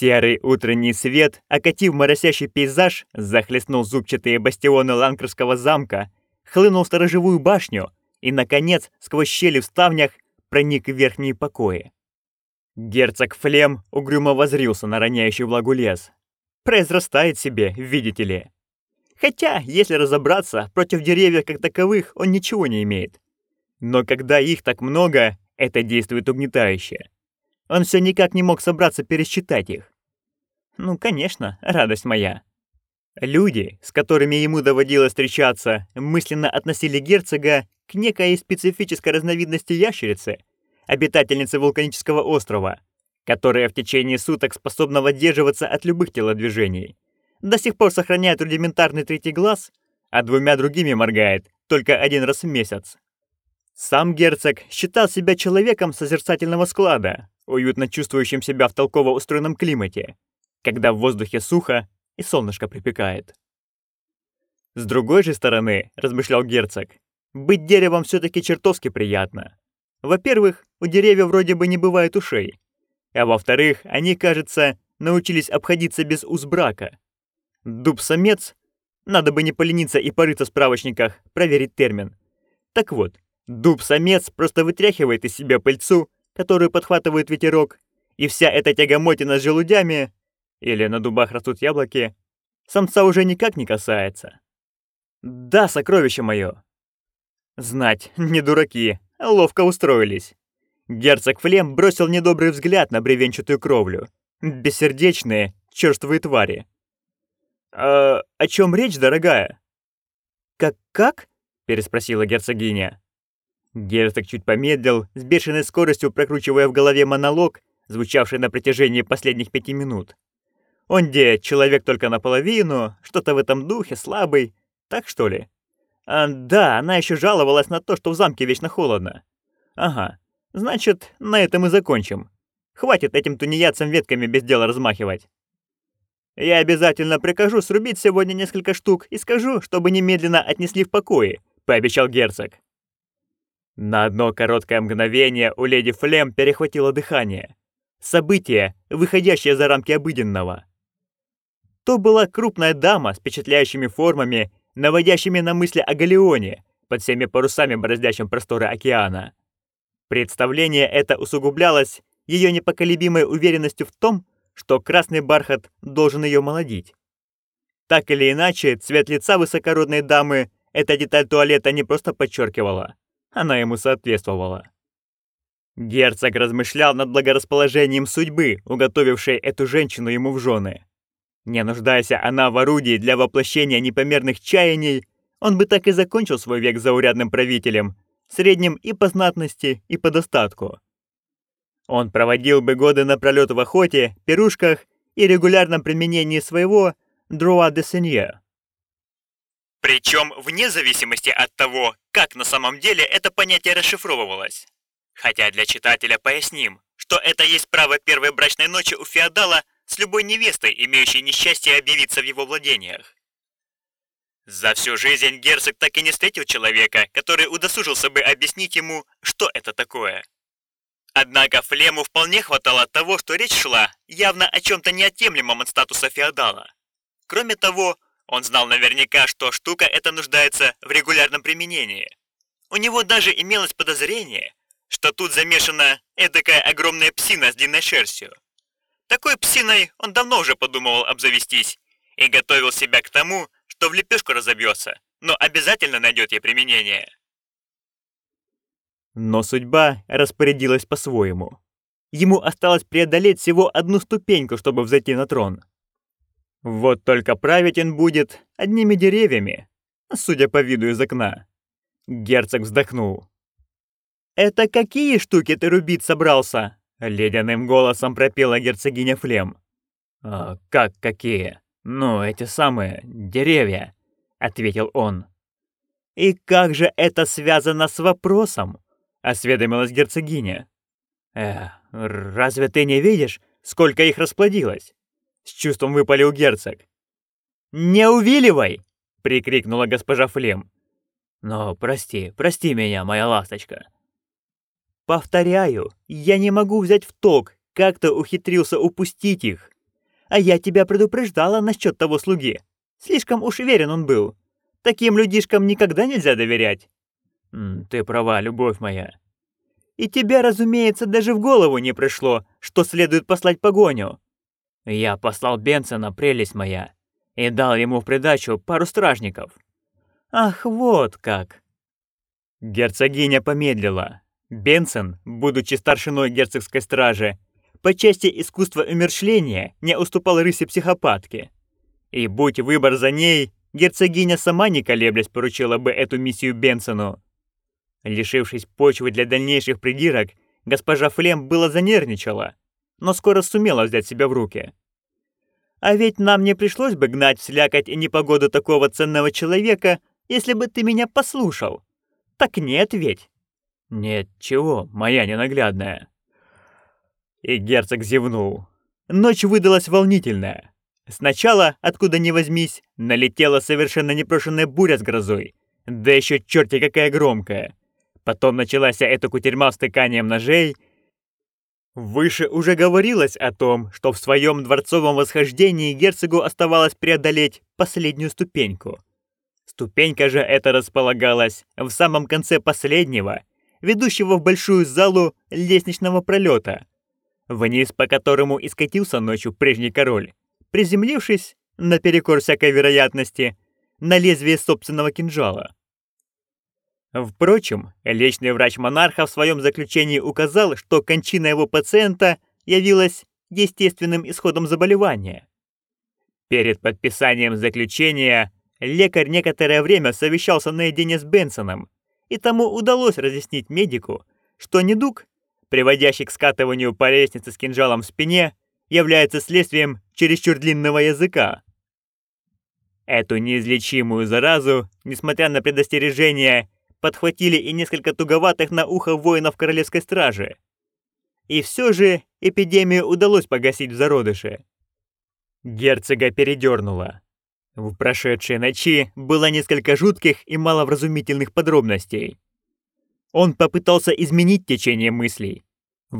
Серый утренний свет, окатив моросящий пейзаж, захлестнул зубчатые бастионы Ланкерского замка, хлынул в сторожевую башню и, наконец, сквозь щели в ставнях проник в верхние покои. Герцог Флем угрюмо возрился на роняющий влагу лес. Произрастает себе, видите ли. Хотя, если разобраться, против деревьев как таковых он ничего не имеет. Но когда их так много, это действует угнетающе. Он все никак не мог собраться пересчитать их. Ну, конечно, радость моя. Люди, с которыми ему доводилось встречаться, мысленно относили герцога к некой специфической разновидности ящерицы, обитательницы вулканического острова, которая в течение суток способна воздерживаться от любых телодвижений. До сих пор сохраняет рудиментарный третий глаз, а двумя другими моргает только один раз в месяц. Сам герцог считал себя человеком созерцательного склада, уютно чувствующим себя в толково устроенном климате, когда в воздухе сухо и солнышко припекает. С другой же стороны, размышлял герцог, быть деревом все-таки чертовски приятно. Во-первых, у деревьев вроде бы не бывает ушей, а во-вторых, они, кажется, научились обходиться без уз брака. Дуб-самец, надо бы не полениться и порыться в справочниках, проверить термин. Так вот, дуб-самец просто вытряхивает из себя пыльцу которую подхватывает ветерок, и вся эта тягомотина с желудями, или на дубах растут яблоки, самца уже никак не касается. Да, сокровище мое. Знать, не дураки, ловко устроились. Герцог Флем бросил недобрый взгляд на бревенчатую кровлю. Бессердечные, черствые твари. «А о чем речь, дорогая?» «Как-как?» — переспросила герцогиня. Герцог чуть помедлил, с бешеной скоростью прокручивая в голове монолог, звучавший на протяжении последних пяти минут. Он где, человек только наполовину, что-то в этом духе, слабый, так что ли? А, да, она еще жаловалась на то, что в замке вечно холодно. Ага, значит, на этом и закончим. Хватит этим тунеядцам ветками без дела размахивать. Я обязательно прикажу срубить сегодня несколько штук и скажу, чтобы немедленно отнесли в покое, пообещал герцог. На одно короткое мгновение у леди Флем перехватило дыхание. Событие, выходящее за рамки обыденного. То была крупная дама с впечатляющими формами, наводящими на мысли о галеоне, под всеми парусами бороздящим просторы океана. Представление это усугублялось ее непоколебимой уверенностью в том, что красный бархат должен ее молодить. Так или иначе, цвет лица высокородной дамы эта деталь туалета не просто подчеркивала, она ему соответствовала. Герцог размышлял над благорасположением судьбы, уготовившей эту женщину ему в жены. Не нуждаясь она в орудии для воплощения непомерных чаяний, он бы так и закончил свой век заурядным правителем, средним и по знатности, и по достатку. Он проводил бы годы напролёт в охоте, пирушках и регулярном применении своего «droit de seigneur». Причем вне зависимости от того, как на самом деле это понятие расшифровывалось. Хотя для читателя поясним, что это есть право первой брачной ночи у феодала с любой невестой, имеющей несчастье объявиться в его владениях. За всю жизнь герцог так и не встретил человека, который удосужился бы объяснить ему, что это такое. Однако Флему вполне хватало того, что речь шла явно о чем-то неотъемлемом от статуса феодала. Кроме того, он знал наверняка, что штука эта нуждается в регулярном применении. У него даже имелось подозрение, что тут замешана эдакая огромная псина с длинной шерстью. Такой псиной он давно уже подумывал обзавестись и готовил себя к тому, что в лепешку разобьется, но обязательно найдет ей применение. Но судьба распорядилась по-своему. Ему осталось преодолеть всего одну ступеньку, чтобы взойти на трон. Вот только править он будет одними деревьями, судя по виду из окна. Герцог вздохнул. «Это какие штуки ты рубить собрался?» Ледяным голосом пропела герцогиня Флем. «А, «Как какие? Ну, эти самые деревья», — ответил он. «И как же это связано с вопросом?» — осведомилась герцогиня. «Эх, разве ты не видишь, сколько их расплодилось?» С чувством выпалил герцог. «Не увиливай!» — прикрикнула госпожа Флем. «Но прости, прости меня, моя ласточка». «Повторяю, я не могу взять в толк, как ты ухитрился упустить их. А я тебя предупреждала насчет того слуги. Слишком уж верен он был. Таким людишкам никогда нельзя доверять. Ты права, любовь моя. И тебе, разумеется, даже в голову не пришло, что следует послать погоню. Я послал Бенсона, прелесть моя, и дал ему в придачу пару стражников. Ах, вот как. Герцогиня помедлила. Бенсон, будучи старшиной герцогской стражи, по части искусства умершления не уступал рысе психопатки. И будь выбор за ней, герцогиня сама не колеблясь поручила бы эту миссию Бенсону. Лишившись почвы для дальнейших придирок, госпожа Флем было занервничала, но скоро сумела взять себя в руки. «А ведь нам не пришлось бы гнать слякоть и непогоду такого ценного человека, если бы ты меня послушал. Так нет ведь?» «Нет, чего, моя ненаглядная». И герцог зевнул. Ночь выдалась волнительная. Сначала, откуда ни возьмись, налетела совершенно непрошенная буря с грозой. Да еще черти какая громкая. Потом началась эта кутерьма с тыканием ножей. Выше уже говорилось о том, что в своем дворцовом восхождении герцогу оставалось преодолеть последнюю ступеньку. Ступенька же эта располагалась в самом конце последнего, ведущего в большую залу лестничного пролета, вниз по которому и скатился ночью прежний король, приземлившись, наперекор всякой вероятности, на лезвие собственного кинжала. Впрочем, личный врач монарха в своем заключении указал, что кончина его пациента явилась естественным исходом заболевания. Перед подписанием заключения лекарь некоторое время совещался наедине с Бенсоном, и тому удалось разъяснить медику, что недуг, приводящий к скатыванию по лестнице с кинжалом в спине, является следствием чересчур длинного языка. Эту неизлечимую заразу, несмотря на предостережения, подхватили и несколько туговатых на ухо воинов королевской стражи. И все же эпидемию удалось погасить в зародыше. Герцога передернуло. В прошедшей ночи было несколько жутких и маловразумительных подробностей. Он попытался изменить течение мыслей.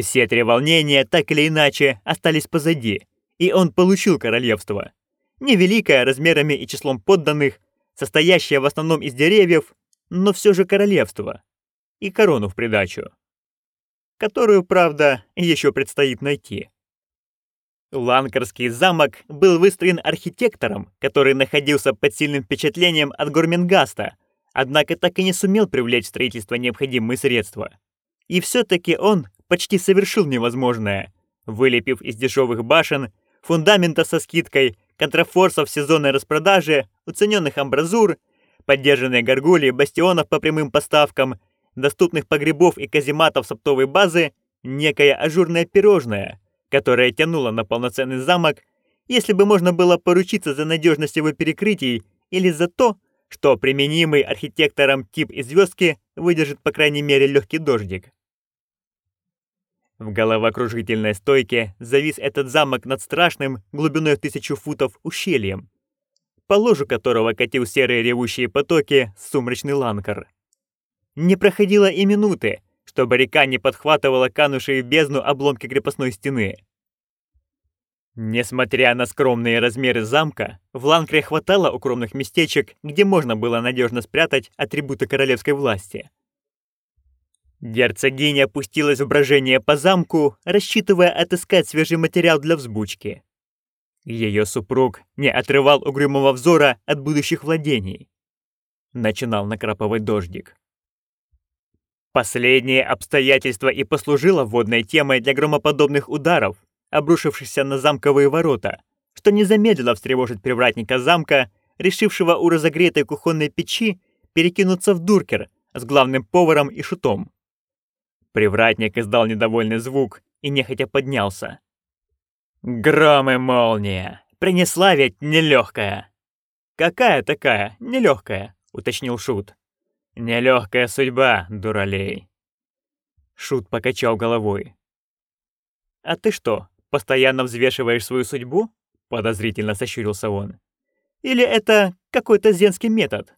Все три волнения так или иначе остались позади, и он получил королевство. Невеликое размерами и числом подданных, состоящее в основном из деревьев, но все же королевство. И корону в придачу. Которую, правда, еще предстоит найти. Ланкарский замок был выстроен архитектором, который находился под сильным впечатлением от Гормингаста, однако так и не сумел привлечь строительство необходимые средства. И все-таки он почти совершил невозможное, вылепив из дешевых башен, фундамента со скидкой, контрафорсов сезонной распродажи, уцененных амбразур поддержанные горгульи бастионов по прямым поставкам, доступных погребов и казематов с оптовой базы, некое ажурное пирожное, которое тянуло на полноценный замок, если бы можно было поручиться за надежность его перекрытий или за то, что применимый архитектором тип и звездки выдержит по крайней мере легкий дождик. В головокружительной стойке завис этот замок над страшным, глубиной в тысячу футов, ущельем, по ложу которого катил серые ревущие потоки сумрачный ланкар. Не проходило и минуты, чтобы река не подхватывала канувшие в бездну обломки крепостной стены. Несмотря на скромные размеры замка, в Ланкре хватало укромных местечек, где можно было надежно спрятать атрибуты королевской власти. Герцогиня опустилась в брожение по замку, рассчитывая отыскать свежий материал для взбучки. Ее супруг не отрывал угрюмого взора от будущих владений. Начинал накрапывать дождик. Последнее обстоятельство и послужило вводной темой для громоподобных ударов, обрушившихся на замковые ворота, что не замедлило встревожить привратника замка, решившего у разогретой кухонной печи перекинуться в дуркер с главным поваром и шутом. Привратник издал недовольный звук и нехотя поднялся. Гром и молния. Принесла ведь нелегкая. Какая такая нелегкая? уточнил Шут. Нелегкая судьба, дуралей. Шут покачал головой. А ты что, постоянно взвешиваешь свою судьбу? подозрительно сощурился он. Или это какой-то зенский метод?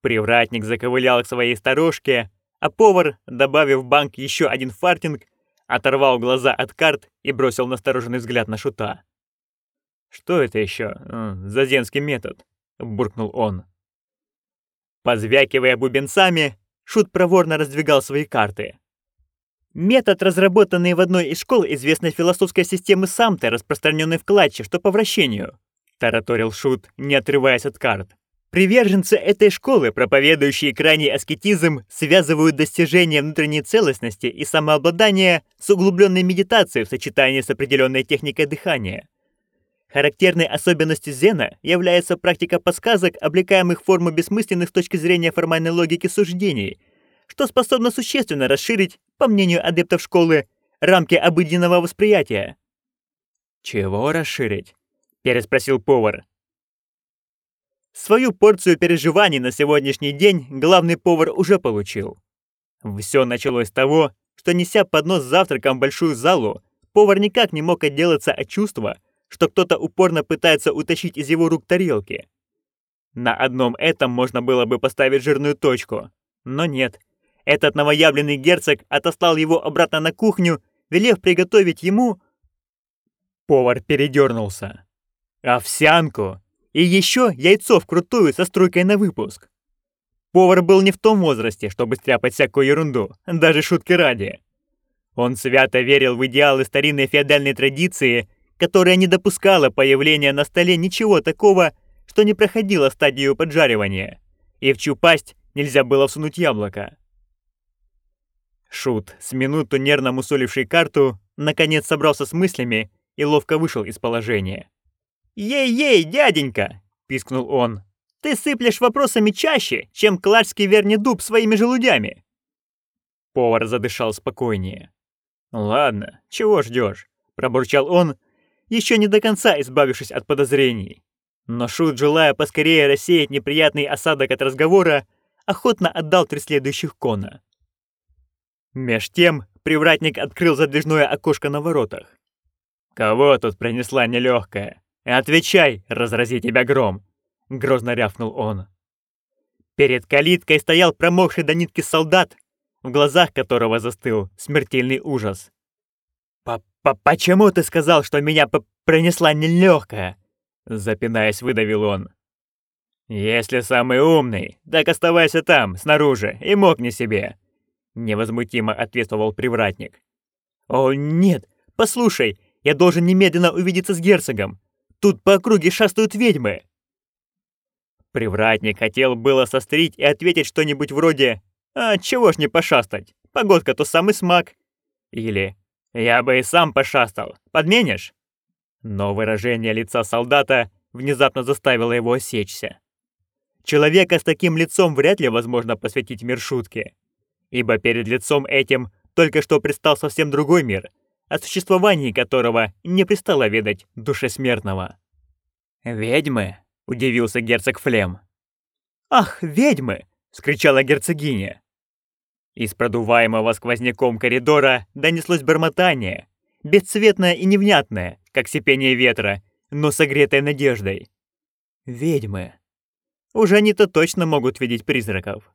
Привратник заковылял к своей сторожке, а повар, добавив в банк еще один фартинг, оторвал глаза от карт и бросил настороженный взгляд на шута. «Что это еще? Зазенский метод», — буркнул он. Позвякивая бубенцами, Шут проворно раздвигал свои карты. Метод, разработанный в одной из школ известной философской системы Самте, распространенный в клатче, что по вращению, тараторил Шут, не отрываясь от карт. Приверженцы этой школы, проповедующие крайний аскетизм, связывают достижение внутренней целостности и самообладания с углубленной медитацией в сочетании с определенной техникой дыхания. Характерной особенностью Зена является практика подсказок, облекаемых в форму бессмысленных с точки зрения формальной логики суждений, что способно существенно расширить, по мнению адептов школы, рамки обыденного восприятия. «Чего расширить?» – переспросил повар. Свою порцию переживаний на сегодняшний день главный повар уже получил. Все началось с того, что, неся поднос с завтраком в большую залу, повар никак не мог отделаться от чувства, что кто-то упорно пытается утащить из его рук тарелки. На одном этом можно было бы поставить жирную точку, но нет. Этот новоявленный герцог отослал его обратно на кухню, велев приготовить ему... Повар передернулся. Овсянку и еще яйцо вкрутую со струйкой на выпуск. Повар был не в том возрасте, чтобы стряпать всякую ерунду, даже шутки ради. Он свято верил в идеалы старинной феодальной традиции, которая не допускала появления на столе ничего такого, что не проходило стадию поджаривания, и в чью пасть нельзя было всунуть яблоко. Шут, с минуту нервно мусоливший карту, наконец собрался с мыслями и ловко вышел из положения. «Ей-ей, дяденька!» — пискнул он. «Ты сыплешь вопросами чаще, чем кларский верни дуб своими желудями!» Повар задышал спокойнее. «Ладно, чего ждешь? пробурчал он, еще не до конца избавившись от подозрений. Но Шут, желая поскорее рассеять неприятный осадок от разговора, охотно отдал три следующих кона. Меж тем привратник открыл задвижное окошко на воротах. «Кого тут принесла нелегкая?» «Отвечай, разрази тебя гром!» — грозно рявкнул он. Перед калиткой стоял промокший до нитки солдат, в глазах которого застыл смертельный ужас. «П -п «Почему ты сказал, что меня пронесла нелегкая?» Запинаясь, выдавил он. «Если самый умный, так оставайся там, снаружи, и мокни себе!» Невозмутимо ответствовал привратник. «О, нет! Послушай, я должен немедленно увидеться с герцогом. Тут по округе шастают ведьмы!» Привратник хотел было сострить и ответить что-нибудь вроде «А чего ж не пошастать? Погодка-то самый смак!» Или «Я бы и сам пошастал. Подменишь?» Но выражение лица солдата внезапно заставило его осечься. Человека с таким лицом вряд ли возможно посвятить мир шутки, ибо перед лицом этим только что предстал совсем другой мир — о существовании которого не пристало ведать душе смертного. «Ведьмы?» — удивился герцог Флем. «Ах, ведьмы!» — скричала герцогиня. Из продуваемого сквозняком коридора донеслось бормотание, бесцветное и невнятное, как сипение ветра, но согретое надеждой. «Ведьмы!» Уже они-то точно могут видеть призраков.